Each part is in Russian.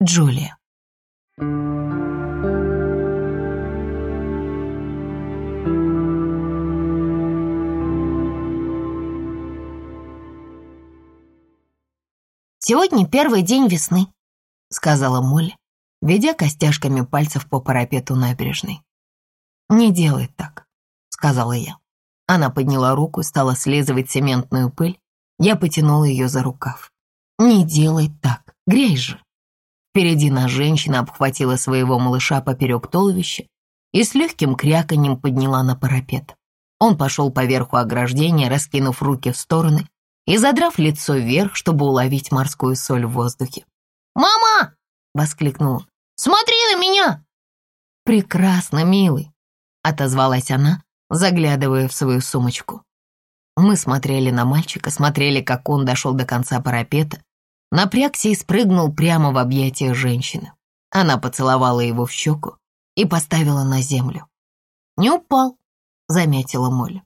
Джулия. «Сегодня первый день весны», — сказала Молли, ведя костяшками пальцев по парапету набережной. «Не делай так», — сказала я. Она подняла руку стала слизывать цементную пыль. Я потянула ее за рукав. «Не делай так, грязь же». Впереди нас женщина обхватила своего малыша поперек туловища и с легким кряканьем подняла на парапет. Он пошел поверху ограждения, раскинув руки в стороны и задрав лицо вверх, чтобы уловить морскую соль в воздухе. «Мама!» — воскликнула. «Смотри на меня!» «Прекрасно, милый!» — отозвалась она, заглядывая в свою сумочку. Мы смотрели на мальчика, смотрели, как он дошел до конца парапета, напрягся и спрыгнул прямо в объятия женщины. Она поцеловала его в щеку и поставила на землю. «Не упал», — заметила Молли.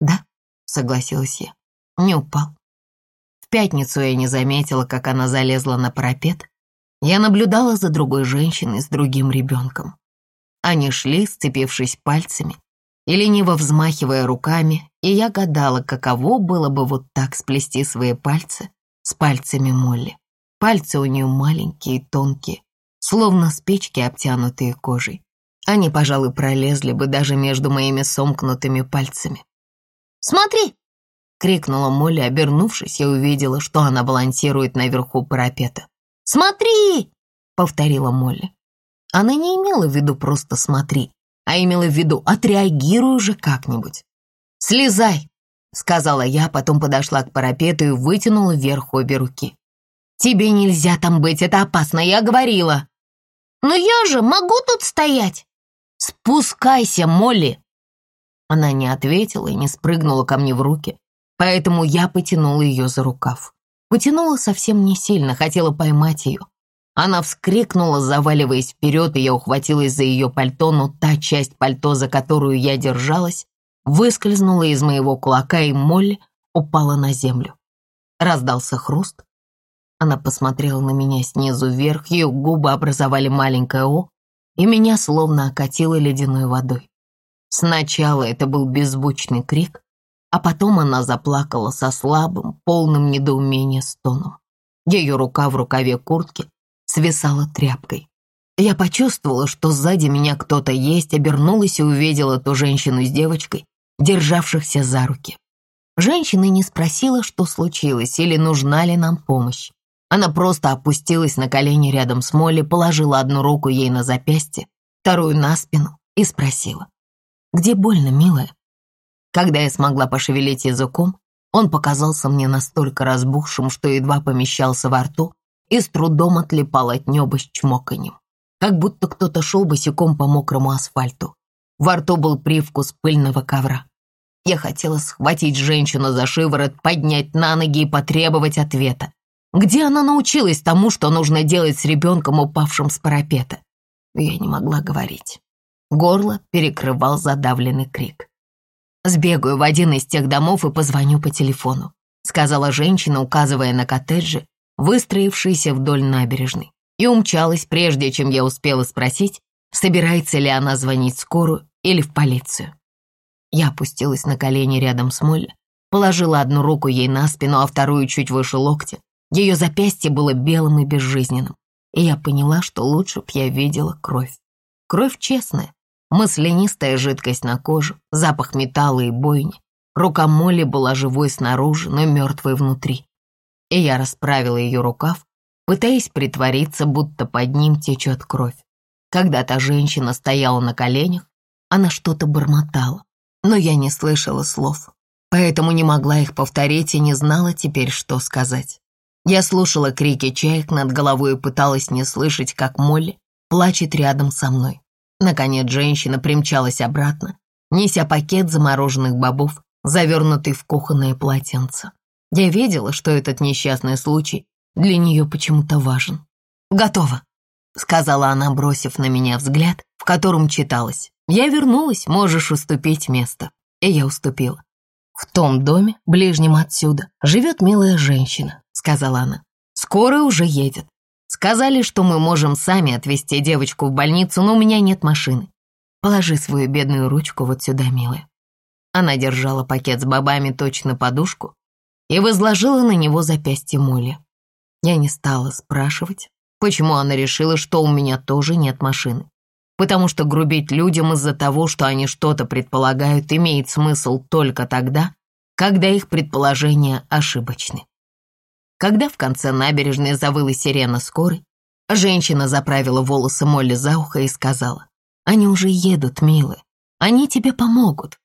«Да», — согласилась я, — «не упал». В пятницу я не заметила, как она залезла на парапет. Я наблюдала за другой женщиной с другим ребенком. Они шли, сцепившись пальцами и лениво взмахивая руками, и я гадала, каково было бы вот так сплести свои пальцы с пальцами Молли. Пальцы у нее маленькие и тонкие, словно спички, обтянутые кожей. Они, пожалуй, пролезли бы даже между моими сомкнутыми пальцами. «Смотри!» — крикнула Молли, обернувшись, я увидела, что она балансирует наверху парапета. «Смотри!» — повторила Молли. Она не имела в виду просто «смотри», а имела в виду «отреагируй уже как-нибудь». «Слезай!» — сказала я, потом подошла к парапету и вытянула вверх обе руки. «Тебе нельзя там быть, это опасно, я говорила!» «Но я же могу тут стоять!» «Спускайся, Молли!» Она не ответила и не спрыгнула ко мне в руки, поэтому я потянула ее за рукав. Потянула совсем не сильно, хотела поймать ее, она вскрикнула, заваливаясь вперед, и я ухватилась за ее пальто, но та часть пальто, за которую я держалась, выскользнула из моего кулака, и Молли упала на землю. Раздался хруст. Она посмотрела на меня снизу вверх, ее губы образовали маленькое «О», и меня словно окатило ледяной водой. Сначала это был беззвучный крик, а потом она заплакала со слабым, полным недоумения стоном. Ее рука в рукаве куртки свисала тряпкой. Я почувствовала, что сзади меня кто-то есть, обернулась и увидела ту женщину с девочкой, державшихся за руки. Женщина не спросила, что случилось или нужна ли нам помощь. Она просто опустилась на колени рядом с Молли, положила одну руку ей на запястье, вторую на спину и спросила. «Где больно, милая?» Когда я смогла пошевелить языком, он показался мне настолько разбухшим, что едва помещался во рту, и с трудом отлипал от неба с чмоканьем, как будто кто-то шел босиком по мокрому асфальту. Во рту был привкус пыльного ковра. Я хотела схватить женщину за шиворот, поднять на ноги и потребовать ответа. Где она научилась тому, что нужно делать с ребенком, упавшим с парапета? Я не могла говорить. Горло перекрывал задавленный крик. «Сбегаю в один из тех домов и позвоню по телефону», сказала женщина, указывая на коттеджи, выстроившейся вдоль набережной, и умчалась, прежде чем я успела спросить, собирается ли она звонить скорую или в полицию. Я опустилась на колени рядом с Молли, положила одну руку ей на спину, а вторую чуть выше локтя. Ее запястье было белым и безжизненным, и я поняла, что лучше б я видела кровь. Кровь честная, маслянистая жидкость на коже, запах металла и бойни. Рука Молли была живой снаружи, но мертвой внутри и я расправила ее рукав, пытаясь притвориться, будто под ним течет кровь. Когда та женщина стояла на коленях, она что-то бормотала, но я не слышала слов, поэтому не могла их повторить и не знала теперь, что сказать. Я слушала крики чаек над головой и пыталась не слышать, как Молли плачет рядом со мной. Наконец женщина примчалась обратно, неся пакет замороженных бобов, завернутый в кухонное полотенце. Я видела, что этот несчастный случай для нее почему-то важен. «Готово», — сказала она, бросив на меня взгляд, в котором читалось. «Я вернулась, можешь уступить место». И я уступила. «В том доме, ближнем отсюда, живет милая женщина», — сказала она. «Скоро уже едет», — Сказали, что мы можем сами отвезти девочку в больницу, но у меня нет машины. Положи свою бедную ручку вот сюда, милая». Она держала пакет с бобами точно подушку и возложила на него запястье Молли. Я не стала спрашивать, почему она решила, что у меня тоже нет машины. Потому что грубить людям из-за того, что они что-то предполагают, имеет смысл только тогда, когда их предположения ошибочны. Когда в конце набережной завыла сирена скорой, женщина заправила волосы Молли за ухо и сказала, «Они уже едут, милая, они тебе помогут».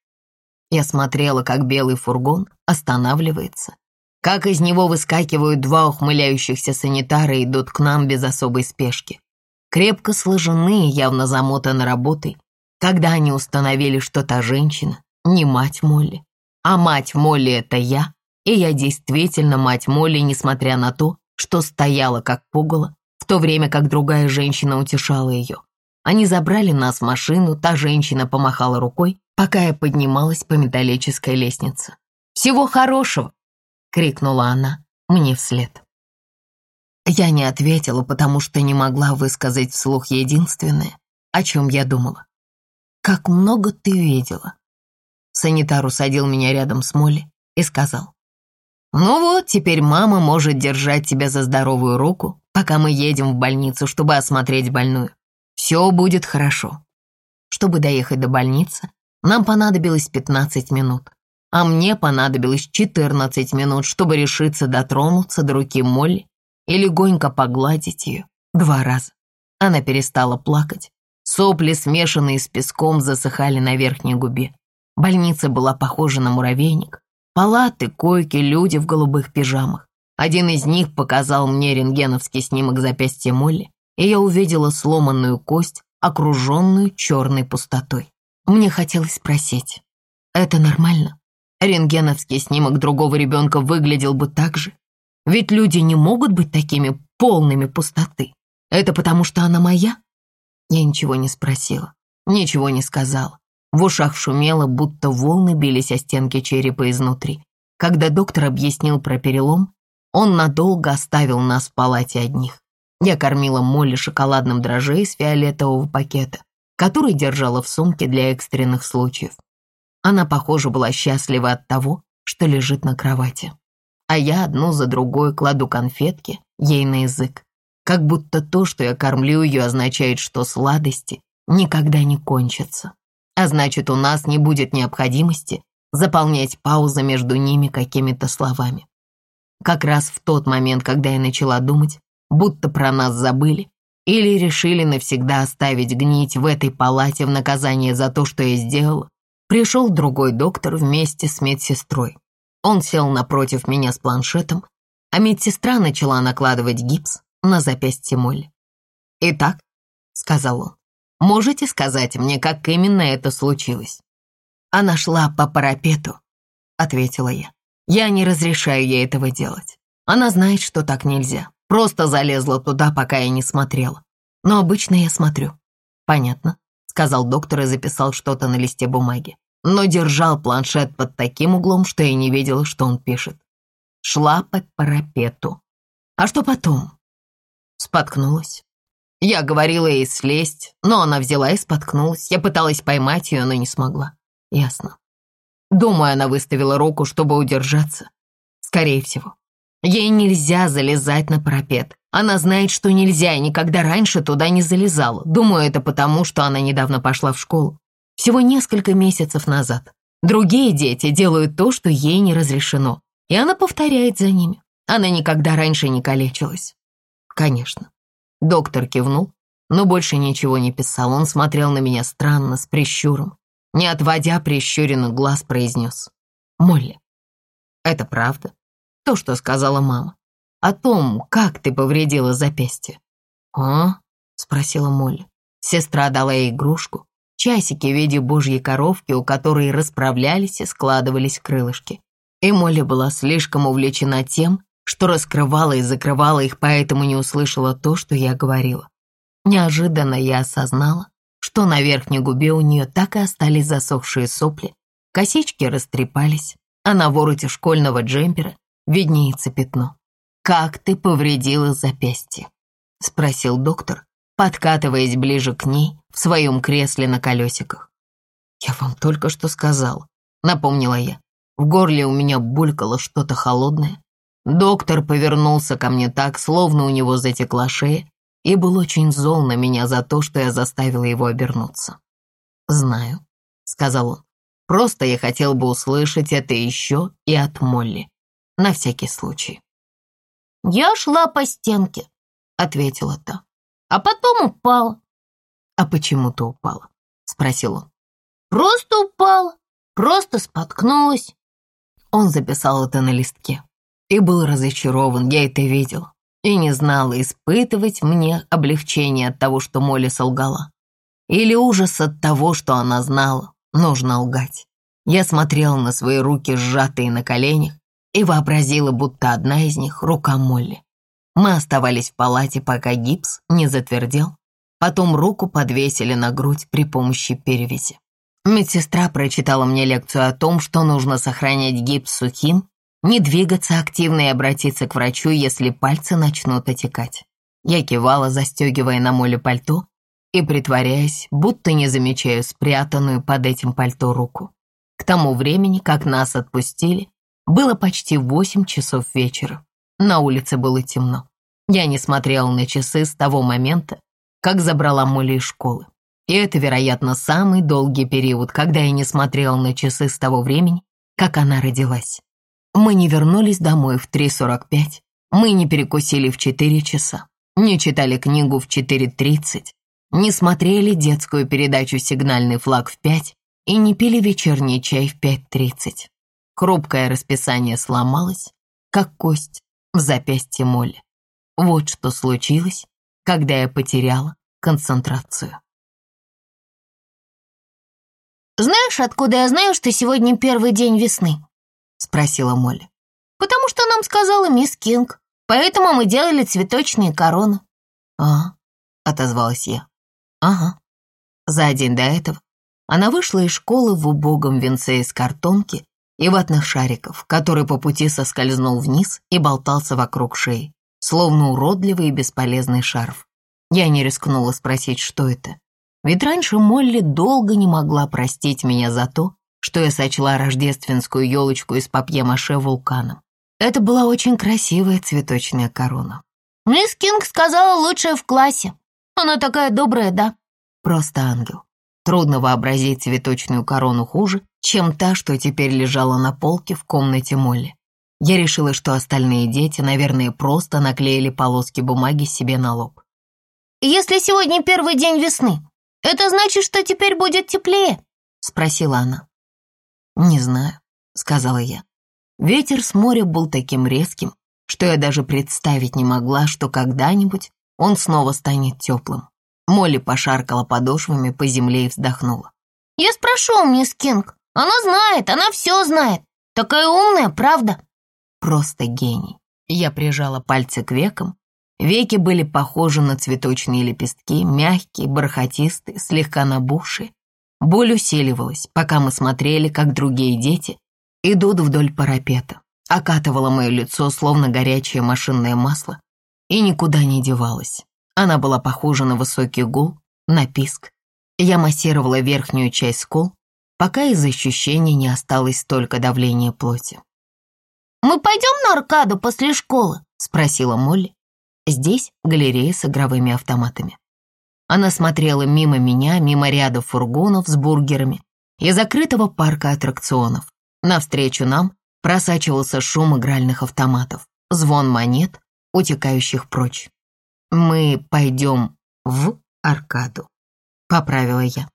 Я смотрела, как белый фургон останавливается, как из него выскакивают два ухмыляющихся санитара и идут к нам без особой спешки. Крепко сложены, явно замотаны работой, когда они установили, что та женщина не мать Молли, а мать Молли — это я, и я действительно мать Молли, несмотря на то, что стояла как пугало, в то время как другая женщина утешала ее. Они забрали нас в машину, та женщина помахала рукой, пока я поднималась по металлической лестнице. «Всего хорошего!» — крикнула она мне вслед. Я не ответила, потому что не могла высказать вслух единственное, о чем я думала. «Как много ты видела!» Санитар усадил меня рядом с Молли и сказал. «Ну вот, теперь мама может держать тебя за здоровую руку, пока мы едем в больницу, чтобы осмотреть больную. Все будет хорошо». Чтобы доехать до больницы, нам понадобилось 15 минут, а мне понадобилось 14 минут, чтобы решиться дотронуться до руки Молли и легонько погладить ее два раза. Она перестала плакать. Сопли, смешанные с песком, засыхали на верхней губе. Больница была похожа на муравейник. Палаты, койки, люди в голубых пижамах. Один из них показал мне рентгеновский снимок запястья Молли, и я увидела сломанную кость, окруженную черной пустотой. Мне хотелось спросить, это нормально? Рентгеновский снимок другого ребенка выглядел бы так же. Ведь люди не могут быть такими полными пустоты. Это потому, что она моя? Я ничего не спросила, ничего не сказала. В ушах шумело, будто волны бились о стенки черепа изнутри. Когда доктор объяснил про перелом, он надолго оставил нас в палате одних. Я кормила Молли шоколадным дрожжей из фиолетового пакета, который держала в сумке для экстренных случаев. Она, похоже, была счастлива от того, что лежит на кровати. А я одну за другой кладу конфетки ей на язык, как будто то, что я кормлю ее, означает, что сладости никогда не кончатся а значит, у нас не будет необходимости заполнять паузы между ними какими-то словами. Как раз в тот момент, когда я начала думать, будто про нас забыли или решили навсегда оставить гнить в этой палате в наказание за то, что я сделала, пришел другой доктор вместе с медсестрой. Он сел напротив меня с планшетом, а медсестра начала накладывать гипс на запястье Молли. «Итак», — сказал он, Можете сказать мне, как именно это случилось?» «Она шла по парапету», — ответила я. «Я не разрешаю ей этого делать. Она знает, что так нельзя. Просто залезла туда, пока я не смотрела. Но обычно я смотрю». «Понятно», — сказал доктор и записал что-то на листе бумаги. Но держал планшет под таким углом, что я не видела, что он пишет. Шла по парапету. «А что потом?» Споткнулась. Я говорила ей слезть, но она взяла и споткнулась. Я пыталась поймать ее, но не смогла. Ясно. Думаю, она выставила руку, чтобы удержаться. Скорее всего. Ей нельзя залезать на парапет. Она знает, что нельзя, и никогда раньше туда не залезала. Думаю, это потому, что она недавно пошла в школу. Всего несколько месяцев назад. Другие дети делают то, что ей не разрешено. И она повторяет за ними. Она никогда раньше не калечилась. Конечно. Доктор кивнул, но больше ничего не писал. Он смотрел на меня странно, с прищуром. Не отводя прищуренных глаз, произнес. «Молли, это правда? То, что сказала мама. О том, как ты повредила запястье». «А?» — спросила Молли. Сестра дала ей игрушку, часики в виде божьей коровки, у которой расправлялись и складывались крылышки. И Молли была слишком увлечена тем, что раскрывала и закрывала их, поэтому не услышала то, что я говорила. Неожиданно я осознала, что на верхней губе у нее так и остались засохшие сопли, косички растрепались, а на вороте школьного джемпера виднеется пятно. «Как ты повредила запястье?» — спросил доктор, подкатываясь ближе к ней в своем кресле на колесиках. «Я вам только что сказал», — напомнила я. В горле у меня булькало что-то холодное. Доктор повернулся ко мне так, словно у него затекла шея, и был очень зол на меня за то, что я заставила его обернуться. «Знаю», — сказал он. «Просто я хотел бы услышать это еще и от Молли. На всякий случай». «Я шла по стенке», — ответила та. «А потом упала». «А почему ты упала?» — спросил он. «Просто упала, просто споткнулась». Он записал это на листке и был разочарован, я это видел, и не знала, испытывать мне облегчение от того, что Молли солгала, или ужас от того, что она знала, нужно лгать. Я смотрела на свои руки, сжатые на коленях, и вообразила, будто одна из них — рука Молли. Мы оставались в палате, пока гипс не затвердел, потом руку подвесили на грудь при помощи перевязи. Медсестра прочитала мне лекцию о том, что нужно сохранять гипс сухим, не двигаться активно и обратиться к врачу, если пальцы начнут отекать. Я кивала, застегивая на Молли пальто и притворяясь, будто не замечаю спрятанную под этим пальто руку. К тому времени, как нас отпустили, было почти восемь часов вечера. На улице было темно. Я не смотрела на часы с того момента, как забрала Молли из школы. И это, вероятно, самый долгий период, когда я не смотрела на часы с того времени, как она родилась. Мы не вернулись домой в 3.45, мы не перекусили в 4 часа, не читали книгу в 4.30, не смотрели детскую передачу «Сигнальный флаг» в 5 и не пили вечерний чай в 5.30. Хрупкое расписание сломалось, как кость в запястье Молли. Вот что случилось, когда я потеряла концентрацию. «Знаешь, откуда я знаю, что сегодня первый день весны?» — спросила Молли. «Потому что нам сказала мисс Кинг, поэтому мы делали цветочные короны». «А», — отозвалась я. «Ага». За день до этого она вышла из школы в убогом венце из картонки и ватных шариков, который по пути соскользнул вниз и болтался вокруг шеи, словно уродливый и бесполезный шарф. Я не рискнула спросить, что это. Ведь раньше Молли долго не могла простить меня за то, что я сочла рождественскую елочку из папье-маше вулканом. Это была очень красивая цветочная корона. «Мисс Кинг сказала лучшая в классе. Она такая добрая, да?» Просто ангел. Трудно вообразить цветочную корону хуже, чем та, что теперь лежала на полке в комнате Молли. Я решила, что остальные дети, наверное, просто наклеили полоски бумаги себе на лоб. «Если сегодня первый день весны, это значит, что теперь будет теплее?» — спросила она. «Не знаю», — сказала я. Ветер с моря был таким резким, что я даже представить не могла, что когда-нибудь он снова станет теплым. Молли пошаркала подошвами по земле и вздохнула. «Я спрошу мисс Кинг. Она знает, она все знает. Такая умная, правда?» «Просто гений». Я прижала пальцы к векам. Веки были похожи на цветочные лепестки, мягкие, бархатистые, слегка набухшие. Боль усиливалась, пока мы смотрели, как другие дети идут вдоль парапета. Окатывала мое лицо, словно горячее машинное масло, и никуда не девалась. Она была похожа на высокий гул, на писк. Я массировала верхнюю часть скул, пока из ощущений не осталось столько давления плоти. «Мы пойдем на аркаду после школы?» — спросила Молли. Здесь галерея с игровыми автоматами. Она смотрела мимо меня, мимо ряда фургонов с бургерами и закрытого парка аттракционов. Навстречу нам просачивался шум игральных автоматов, звон монет, утекающих прочь. «Мы пойдем в аркаду», — поправила я.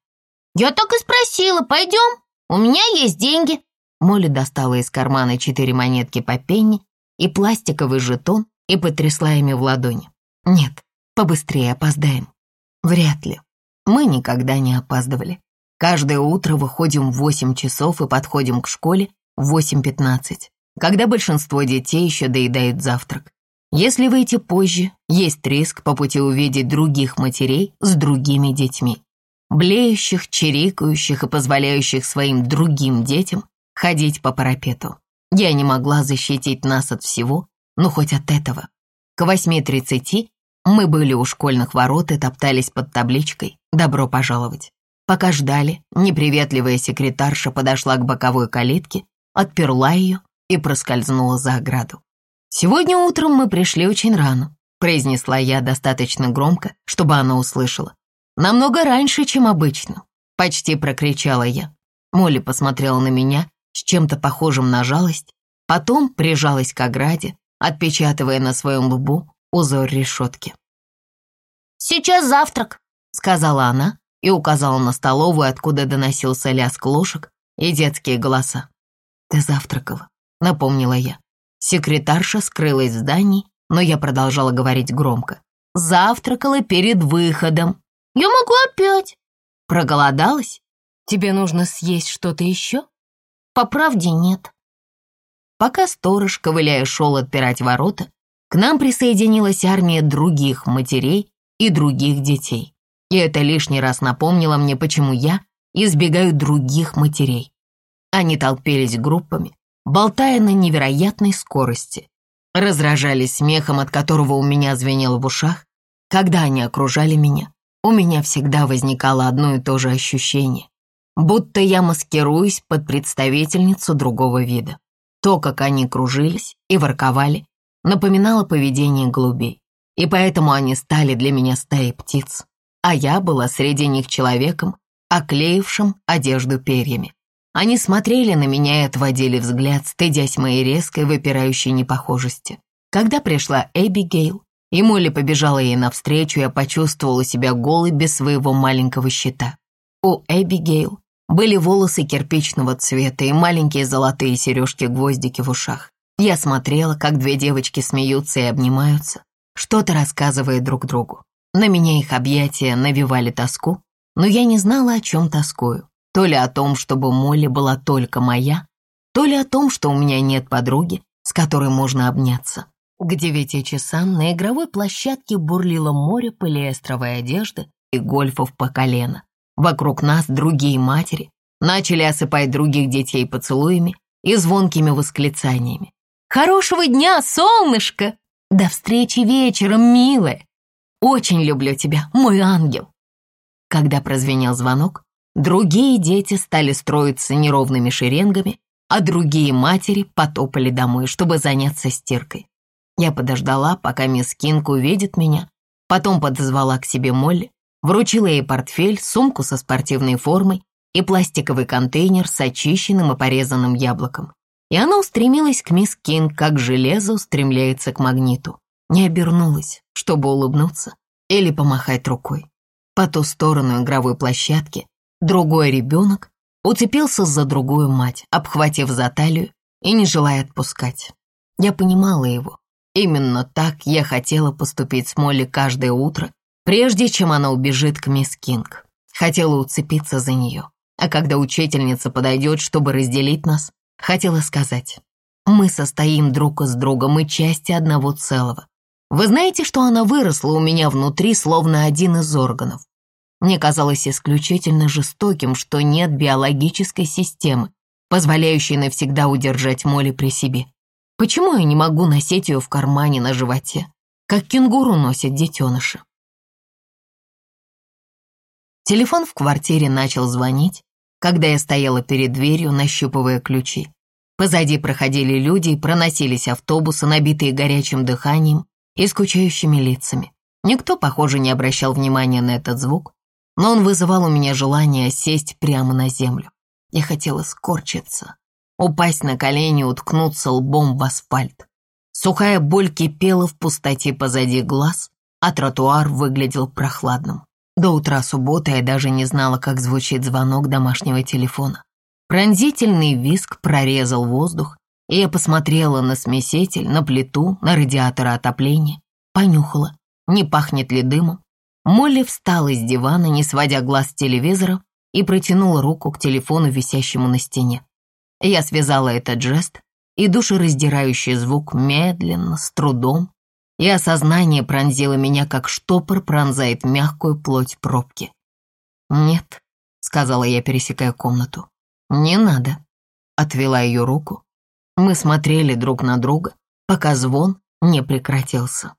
«Я так и спросила, пойдем? У меня есть деньги». Молли достала из кармана четыре монетки по пенни и пластиковый жетон и потрясла ими в ладони. «Нет, побыстрее опоздаем». «Вряд ли. Мы никогда не опаздывали. Каждое утро выходим в 8 часов и подходим к школе в 8.15, когда большинство детей еще доедают завтрак. Если выйти позже, есть риск по пути увидеть других матерей с другими детьми, блеющих, чирикающих и позволяющих своим другим детям ходить по парапету. Я не могла защитить нас от всего, но хоть от этого. К 8.30 Мы были у школьных ворот и топтались под табличкой «Добро пожаловать». Пока ждали, неприветливая секретарша подошла к боковой калитке, отперла ее и проскользнула за ограду. «Сегодня утром мы пришли очень рано», произнесла я достаточно громко, чтобы она услышала. «Намного раньше, чем обычно», почти прокричала я. Молли посмотрела на меня с чем-то похожим на жалость, потом прижалась к ограде, отпечатывая на своем лбу узор решетки. «Сейчас завтрак», — сказала она и указала на столовую, откуда доносился лязг ложек и детские голоса. «Ты завтракала», — напомнила я. Секретарша скрылась в здании, но я продолжала говорить громко. «Завтракала перед выходом». «Я могу опять». «Проголодалась? Тебе нужно съесть что-то еще?» «По правде нет». Пока сторож, ковыляя, шел отпирать ворота, к нам присоединилась армия других матерей и других детей. И это лишний раз напомнило мне, почему я избегаю других матерей. Они толпились группами, болтая на невероятной скорости, разражались смехом, от которого у меня звенело в ушах. Когда они окружали меня, у меня всегда возникало одно и то же ощущение, будто я маскируюсь под представительницу другого вида. То, как они кружились и ворковали, напоминало поведение голубей, и поэтому они стали для меня стаей птиц, а я была среди них человеком, оклеившим одежду перьями. Они смотрели на меня и отводили взгляд, стыдясь моей резкой, выпирающей непохожести. Когда пришла Эбигейл, и Молли побежала ей навстречу, я почувствовала себя голой без своего маленького щита. У Эбигейл были волосы кирпичного цвета и маленькие золотые сережки-гвоздики в ушах. Я смотрела, как две девочки смеются и обнимаются, что-то рассказывая друг другу. На меня их объятия навевали тоску, но я не знала, о чем тоскую. То ли о том, чтобы Молли была только моя, то ли о том, что у меня нет подруги, с которой можно обняться. К девяти часам на игровой площадке бурлило море полиэстровой одежды и гольфов по колено. Вокруг нас другие матери начали осыпать других детей поцелуями и звонкими восклицаниями. «Хорошего дня, солнышко! До встречи вечером, милая! Очень люблю тебя, мой ангел!» Когда прозвенел звонок, другие дети стали строиться неровными шеренгами, а другие матери потопали домой, чтобы заняться стиркой. Я подождала, пока мисс Кинг увидит меня, потом подозвала к себе Молли, Вручила ей портфель, сумку со спортивной формой и пластиковый контейнер с очищенным и порезанным яблоком. И она устремилась к мисс Кинг, как железо устремляется к магниту. Не обернулась, чтобы улыбнуться или помахать рукой. По ту сторону игровой площадки другой ребенок уцепился за другую мать, обхватив за талию и не желая отпускать. Я понимала его. Именно так я хотела поступить с Молли каждое утро прежде чем она убежит к мисс Кинг. Хотела уцепиться за нее, а когда учительница подойдет, чтобы разделить нас, хотела сказать, мы состоим друг с другом и части одного целого. Вы знаете, что она выросла у меня внутри, словно один из органов. Мне казалось исключительно жестоким, что нет биологической системы, позволяющей навсегда удержать Молли при себе. Почему я не могу носить ее в кармане на животе, как кенгуру носят детеныши? Телефон в квартире начал звонить, когда я стояла перед дверью, нащупывая ключи. Позади проходили люди и проносились автобусы, набитые горячим дыханием и скучающими лицами. Никто, похоже, не обращал внимания на этот звук, но он вызывал у меня желание сесть прямо на землю. Я хотела скорчиться, упасть на колени, уткнуться лбом в асфальт. Сухая боль кипела в пустоте позади глаз, а тротуар выглядел прохладным. До утра субботы я даже не знала, как звучит звонок домашнего телефона. Пронзительный виск прорезал воздух, и я посмотрела на смеситель, на плиту, на радиатор отопления, понюхала, не пахнет ли дымом. Молли встала с дивана, не сводя глаз с телевизора, и протянула руку к телефону, висящему на стене. Я связала этот жест, и душераздирающий звук медленно, с трудом, и осознание пронзило меня, как штопор пронзает мягкую плоть пробки. «Нет», — сказала я, пересекая комнату. «Не надо», — отвела ее руку. Мы смотрели друг на друга, пока звон не прекратился.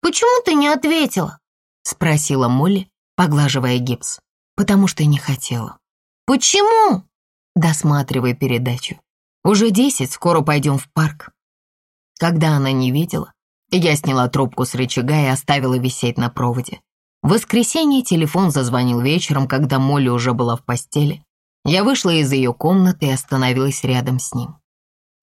почему ты не ответила?» — спросила Молли, поглаживая гипс. «Потому что не хотела». «Почему?» Досматривая передачу. «Уже десять, скоро пойдем в парк». Когда она не видела, я сняла трубку с рычага и оставила висеть на проводе. В воскресенье телефон зазвонил вечером, когда Молли уже была в постели. Я вышла из ее комнаты и остановилась рядом с ним.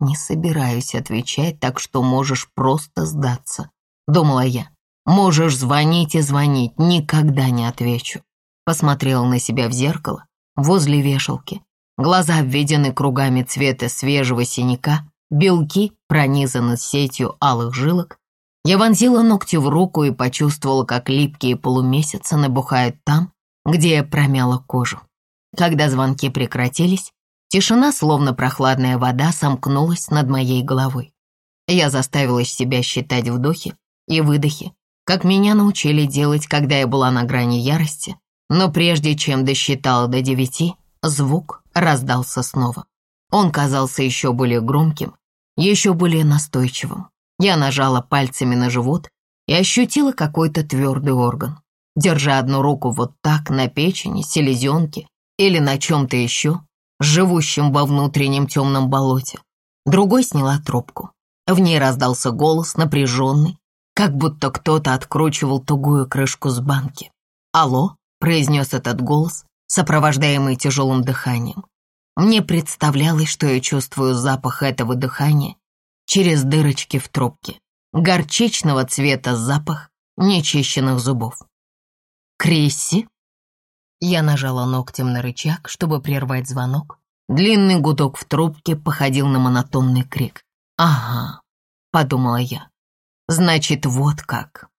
«Не собираюсь отвечать, так что можешь просто сдаться», — думала я. «Можешь звонить и звонить, никогда не отвечу». Посмотрела на себя в зеркало возле вешалки. Глаза обведены кругами цвета свежего синяка, белки пронизаны сетью алых жилок, я вонзила ногти в руку и почувствовала, как липкие полумесяцы набухают там, где я промяла кожу. Когда звонки прекратились, тишина, словно прохладная вода, сомкнулась над моей головой. Я заставила себя считать вдохи и выдохи, как меня научили делать, когда я была на грани ярости, но прежде чем досчитала до девяти, звук раздался снова. Он казался еще более громким, еще более настойчивым. Я нажала пальцами на живот и ощутила какой-то твердый орган. Держа одну руку вот так на печени, селезенке или на чем-то еще, живущем во внутреннем темном болоте, другой сняла трубку. В ней раздался голос, напряженный, как будто кто-то откручивал тугую крышку с банки. «Алло», — произнес этот голос, сопровождаемый тяжелым дыханием. Мне представлялось, что я чувствую запах этого дыхания через дырочки в трубке. Горчичного цвета запах нечищенных зубов. «Крисси?» Я нажала ногтем на рычаг, чтобы прервать звонок. Длинный гудок в трубке походил на монотонный крик. «Ага», — подумала я. «Значит, вот как.